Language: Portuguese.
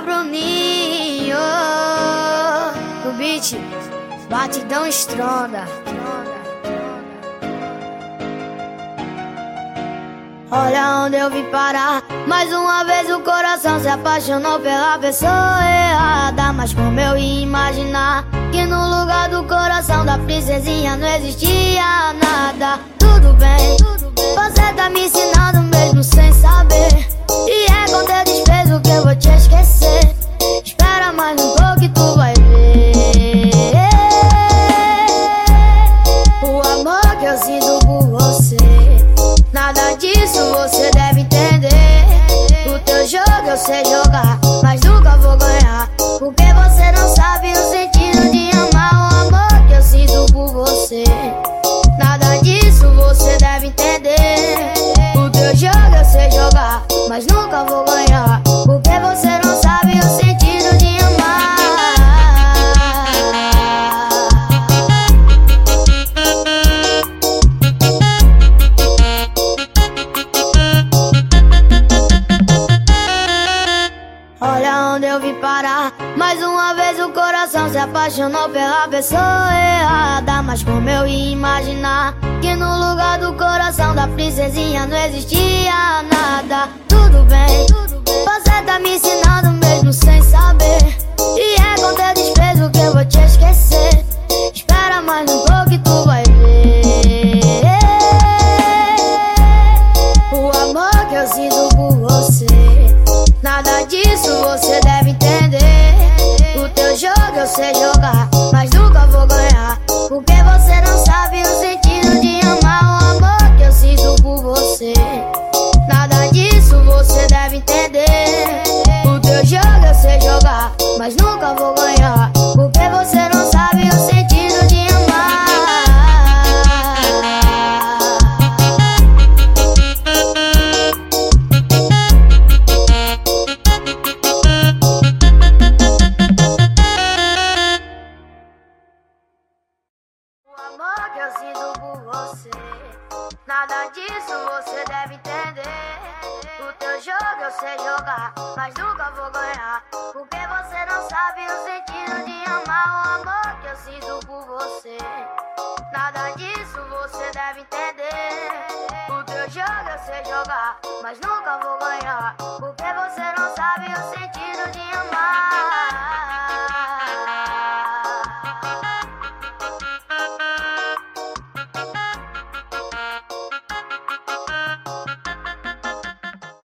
Bruninho. O beat, batidão estronda. Olha onde eu vim parar. Mais uma vez o coração se apaixonou pela pessoa errada. Mas como eu ia imaginar que no lugar do coração da princesinha não existia nada? Tudo bem, você que eu sinto por você. Nada disso você deve entender. O teu jogo eu sei jogar, Mais uma vez o coração se apaixonou pela pessoa errada. Mas como eu ia imaginar que no lugar do coração da princesinha não existia nada? Tudo bem, você tá me ensinando mesmo sem saber. E é com teu desprezo que eu vou te esquecer. Espera mais um pouco e tu vai ver. O amor que eu sinto por você. Nada disso você deve entender. Deve entender. O teu jogo eu sei jogar, mas nunca vou ganhar. Porque você não sabe o sentido de amar. O amor que eu sinto por você. Nada disso você deve entender. O teu jogo eu sei jogar, mas nunca vou ganhar. Porque você não sabe o sentido de amar o amor que eu sinto por você. Nada disso você deve entender. O teu jogo eu sei jogar, mas nunca vou ganhar. Porque você não sabe o sentido.